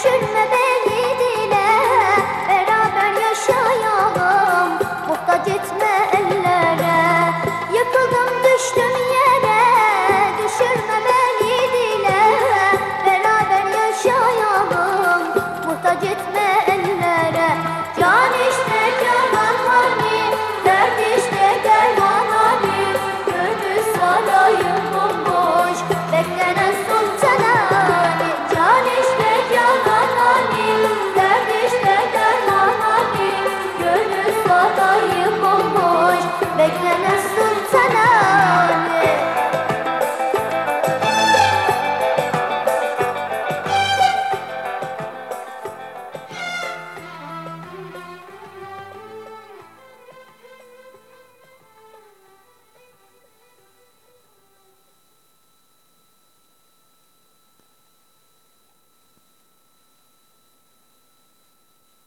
düşünme be